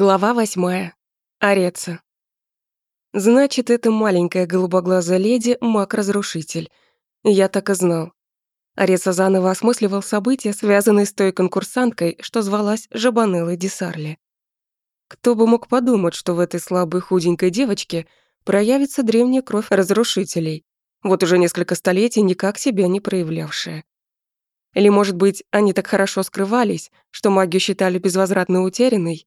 Глава восьмая. Ореца. Значит, эта маленькая голубоглазая леди — маг-разрушитель. Я так и знал. Ореца заново осмысливал события, связанные с той конкурсанткой, что звалась Жабанеллой Десарли. Кто бы мог подумать, что в этой слабой худенькой девочке проявится древняя кровь разрушителей, вот уже несколько столетий никак себя не проявлявшая. Или, может быть, они так хорошо скрывались, что магию считали безвозвратно утерянной,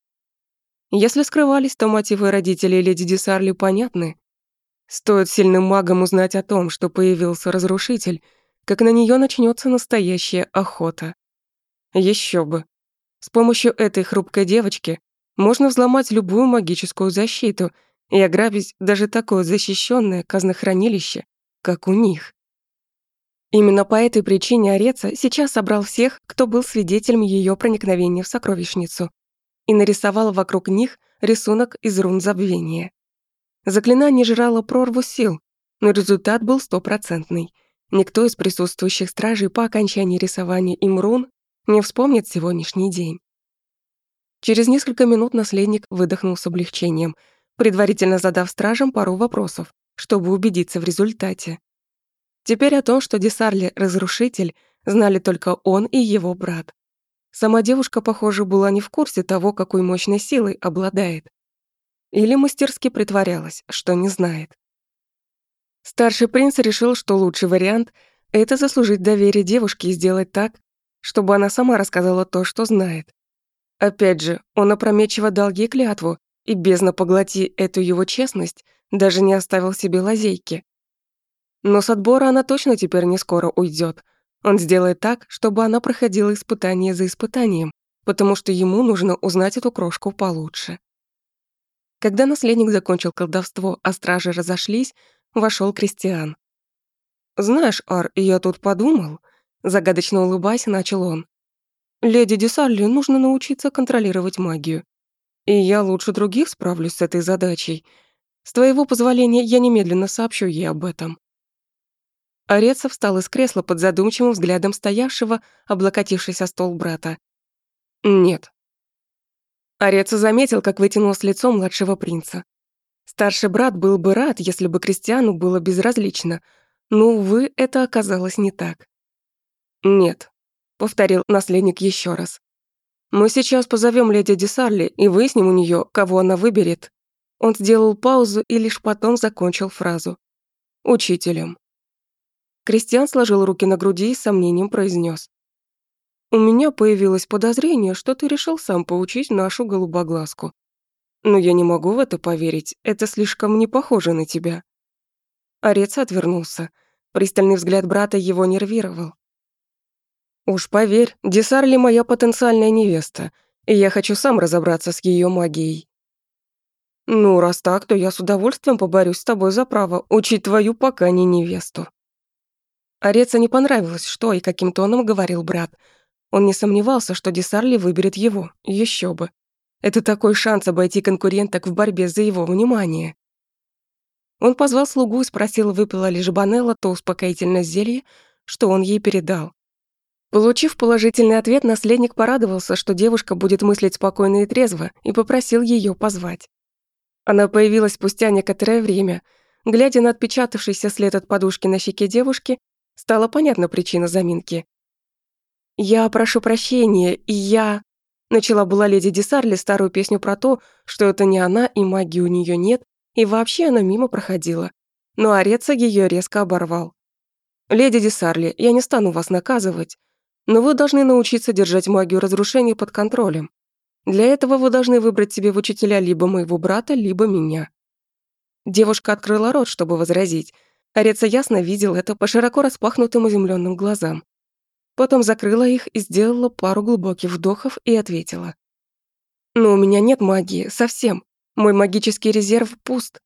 если скрывались, то мотивы родителей леди Десарли понятны. Стоит сильным магам узнать о том, что появился разрушитель, как на нее начнется настоящая охота. Еще бы. С помощью этой хрупкой девочки можно взломать любую магическую защиту и ограбить даже такое защищенное казнохранилище, как у них. Именно по этой причине Ореца сейчас собрал всех, кто был свидетелем ее проникновения в сокровищницу, и нарисовал вокруг них рисунок из рун забвения. Заклинание жрало прорву сил, но результат был стопроцентный. Никто из присутствующих стражей по окончании рисования им рун не вспомнит сегодняшний день. Через несколько минут наследник выдохнул с облегчением, предварительно задав стражам пару вопросов, чтобы убедиться в результате. Теперь о том, что Десарли — разрушитель, знали только он и его брат. Сама девушка, похоже, была не в курсе того, какой мощной силой обладает. Или мастерски притворялась, что не знает. Старший принц решил, что лучший вариант — это заслужить доверие девушки и сделать так, чтобы она сама рассказала то, что знает. Опять же, он опрометчиво дал ей клятву, и бездна поглоти эту его честность, даже не оставил себе лазейки. Но с отбора она точно теперь не скоро уйдет, он сделает так, чтобы она проходила испытание за испытанием, потому что ему нужно узнать эту крошку получше. Когда наследник закончил колдовство, а стражи разошлись, вошел Кристиан. «Знаешь, Ар, я тут подумал», — загадочно улыбаясь, начал он. «Леди Десалли нужно научиться контролировать магию. И я лучше других справлюсь с этой задачей. С твоего позволения я немедленно сообщу ей об этом». Ореца встал из кресла под задумчивым взглядом стоявшего, облокотившись о стол брата. «Нет». Ореца заметил, как вытянулось лицо младшего принца. Старший брат был бы рад, если бы Кристиану было безразлично, но, увы, это оказалось не так. «Нет», — повторил наследник еще раз. «Мы сейчас позовем леди Десарли и выясним у нее, кого она выберет». Он сделал паузу и лишь потом закончил фразу. «Учителем». Кристиан сложил руки на груди и с сомнением произнес: «У меня появилось подозрение, что ты решил сам поучить нашу голубоглазку. Но я не могу в это поверить, это слишком не похоже на тебя». Орец отвернулся. Пристальный взгляд брата его нервировал. «Уж поверь, Десарли моя потенциальная невеста, и я хочу сам разобраться с ее магией». «Ну, раз так, то я с удовольствием поборюсь с тобой за право учить твою пока не невесту». Ореца не понравилось, что и каким тоном говорил брат. Он не сомневался, что Десарли выберет его, еще бы. Это такой шанс обойти конкуренток в борьбе за его внимание. Он позвал слугу и спросил, выпила ли Жабанелла то успокоительное зелье, что он ей передал. Получив положительный ответ, наследник порадовался, что девушка будет мыслить спокойно и трезво, и попросил ее позвать. Она появилась спустя некоторое время. Глядя на отпечатавшийся след от подушки на щеке девушки, Стала понятна причина заминки. «Я прошу прощения, и я...» Начала была леди Десарли старую песню про то, что это не она и магии у нее нет, и вообще она мимо проходила. Но Ореца ее резко оборвал. «Леди Десарли, я не стану вас наказывать, но вы должны научиться держать магию разрушения под контролем. Для этого вы должны выбрать себе в учителя либо моего брата, либо меня». Девушка открыла рот, чтобы возразить, Ореца ясно видел это по широко распахнутым изумленным глазам. Потом закрыла их и сделала пару глубоких вдохов и ответила. «Но у меня нет магии, совсем. Мой магический резерв пуст».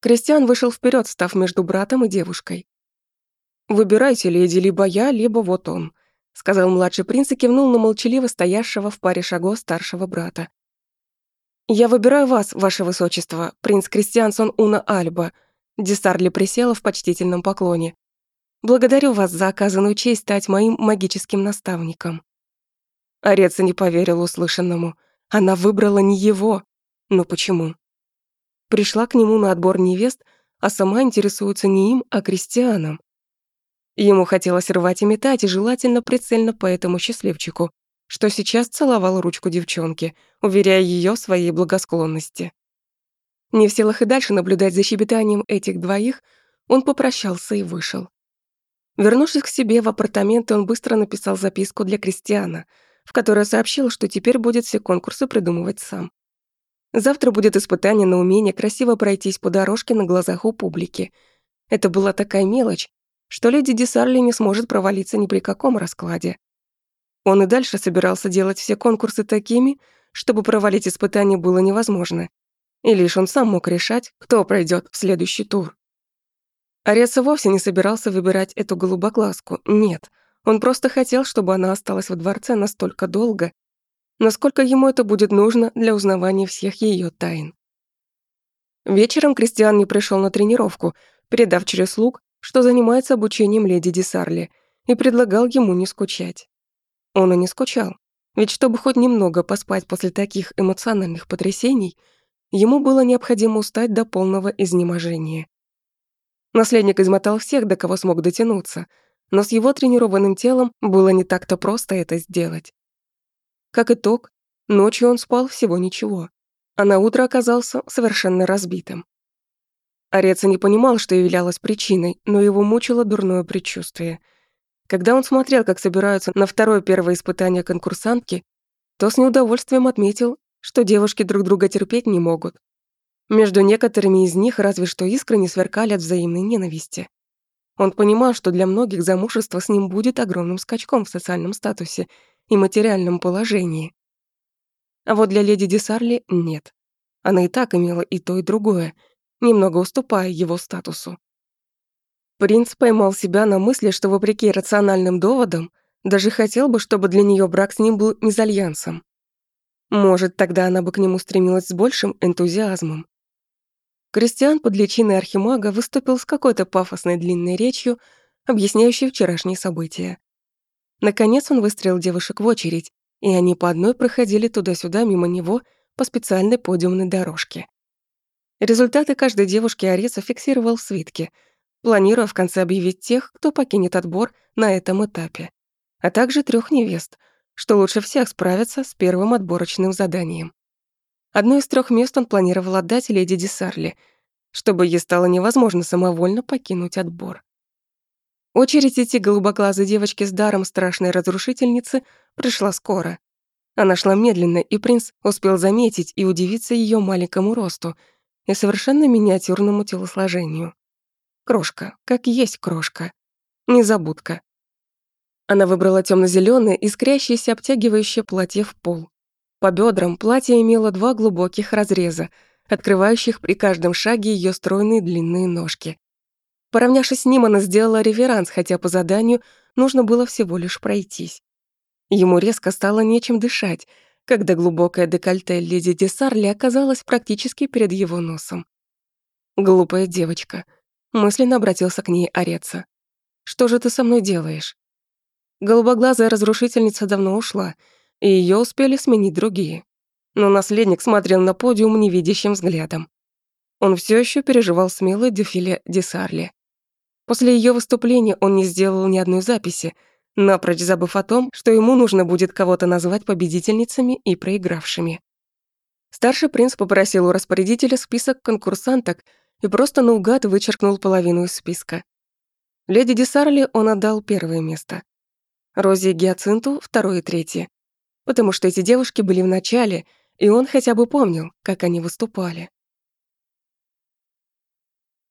Кристиан вышел вперед, став между братом и девушкой. «Выбирайте, леди, либо я, либо вот он», сказал младший принц и кивнул на молчаливо стоящего в паре шагов старшего брата. «Я выбираю вас, ваше высочество, принц Кристиансон Уна Альба», Десарли присела в почтительном поклоне. «Благодарю вас за оказанную честь стать моим магическим наставником». Ореца не поверил услышанному. Она выбрала не его. Но почему? Пришла к нему на отбор невест, а сама интересуется не им, а крестьянам. Ему хотелось рвать и метать, и желательно прицельно по этому счастливчику, что сейчас целовал ручку девчонки, уверяя ее в своей благосклонности. Не в силах и дальше наблюдать за щебетанием этих двоих, он попрощался и вышел. Вернувшись к себе в апартаменты, он быстро написал записку для Кристиана, в которой сообщил, что теперь будет все конкурсы придумывать сам. Завтра будет испытание на умение красиво пройтись по дорожке на глазах у публики. Это была такая мелочь, что леди Десарли не сможет провалиться ни при каком раскладе. Он и дальше собирался делать все конкурсы такими, чтобы провалить испытание было невозможно. И лишь он сам мог решать, кто пройдет в следующий тур. Ареса вовсе не собирался выбирать эту голубоглазку, нет. Он просто хотел, чтобы она осталась во дворце настолько долго, насколько ему это будет нужно для узнавания всех ее тайн. Вечером Кристиан не пришел на тренировку, передав через слуг, что занимается обучением леди Десарли, и предлагал ему не скучать. Он и не скучал, ведь чтобы хоть немного поспать после таких эмоциональных потрясений, ему было необходимо устать до полного изнеможения. Наследник измотал всех, до кого смог дотянуться, но с его тренированным телом было не так-то просто это сделать. Как итог, ночью он спал всего ничего, а на утро оказался совершенно разбитым. Ореца не понимал, что являлось причиной, но его мучило дурное предчувствие. Когда он смотрел, как собираются на второе первое испытание конкурсантки, то с неудовольствием отметил, что девушки друг друга терпеть не могут. Между некоторыми из них разве что искры не сверкали от взаимной ненависти. Он понимал, что для многих замужество с ним будет огромным скачком в социальном статусе и материальном положении. А вот для леди Десарли нет. Она и так имела и то, и другое, немного уступая его статусу. Принц поймал себя на мысли, что вопреки рациональным доводам, даже хотел бы, чтобы для нее брак с ним был мезальянсом. Может, тогда она бы к нему стремилась с большим энтузиазмом. Кристиан под личиной архимага выступил с какой-то пафосной длинной речью, объясняющей вчерашние события. Наконец он выстроил девушек в очередь, и они по одной проходили туда-сюда мимо него по специальной подиумной дорожке. Результаты каждой девушки Ареса фиксировал в свитке, планируя в конце объявить тех, кто покинет отбор на этом этапе, а также трех невест, что лучше всех справятся с первым отборочным заданием. Одно из трех мест он планировал отдать леди Десарли, чтобы ей стало невозможно самовольно покинуть отбор. Очередь идти голубоглазой девочки с даром страшной разрушительницы пришла скоро. Она шла медленно, и принц успел заметить и удивиться ее маленькому росту и совершенно миниатюрному телосложению. Крошка, как есть крошка. Незабудка. Она выбрала темно зеленое искрящееся обтягивающее платье в пол. По бедрам платье имело два глубоких разреза, открывающих при каждом шаге ее стройные длинные ножки. Поравнявшись с ним, она сделала реверанс, хотя по заданию нужно было всего лишь пройтись. Ему резко стало нечем дышать, когда глубокое декольте леди Десарли оказалось практически перед его носом. «Глупая девочка», — мысленно обратился к ней Ореца. «Что же ты со мной делаешь?» Голубоглазая разрушительница давно ушла, и ее успели сменить другие. Но наследник смотрел на подиум невидящим взглядом. Он все еще переживал смелое дефиле Десарли. После ее выступления он не сделал ни одной записи, напрочь забыв о том, что ему нужно будет кого-то назвать победительницами и проигравшими. Старший принц попросил у распорядителя список конкурсанток и просто наугад вычеркнул половину из списка. Леди Десарли он отдал первое место. Розе и Гиацинту — второе и третье. Потому что эти девушки были в начале, и он хотя бы помнил, как они выступали.